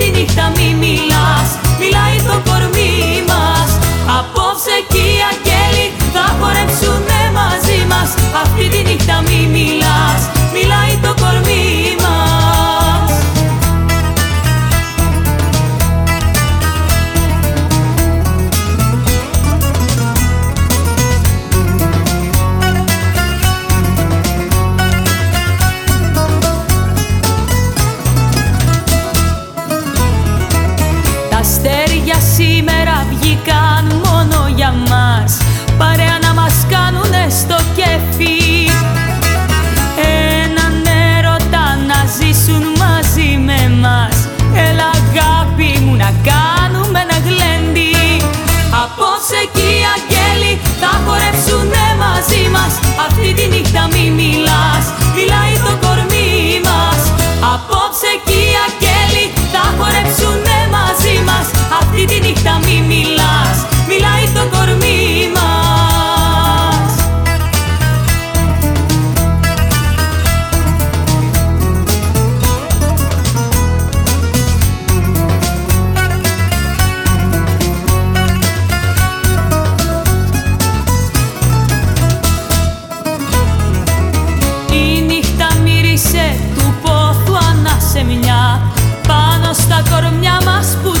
jedini šta mi mi σήμερα βγήκαν μόνο για μας Παρέα να μας κάνουνε στο κέφι. Έναν έρωτα να ζήσουν μαζί με μας. Έλα αγάπη μου να κάνουμε ένα γλέντι. Απόψε εκεί οι αγγέλοι θα χορέψουνε μαζί μας. Αυτή τη νύχτα μη μιλά. τα κορμιά μας που